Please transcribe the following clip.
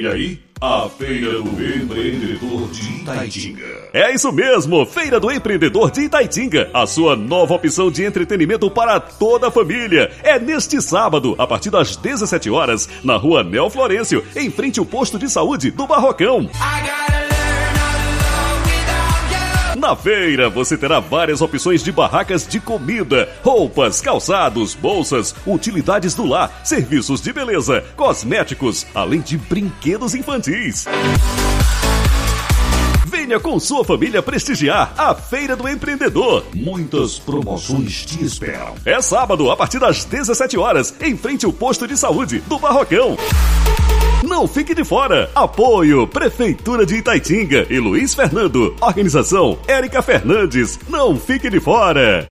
Vem aí a Feira do Empreendedor de Itaitinga. É isso mesmo, Feira do Empreendedor de Itaitinga, a sua nova opção de entretenimento para toda a família. É neste sábado, a partir das 17 horas, na rua Nel Florencio, em frente ao posto de saúde do Barrocão. Na feira você terá várias opções de barracas de comida, roupas, calçados, bolsas, utilidades do lar, serviços de beleza, cosméticos, além de brinquedos infantis. Venha com sua família prestigiar a Feira do Empreendedor. Muitas promoções te esperam. É sábado, a partir das 17 horas, em frente ao posto de saúde do Barrocão. Não fique de fora. Apoio Prefeitura de Itaitinga e Luiz Fernando. Organização Érica Fernandes. Não fique de fora.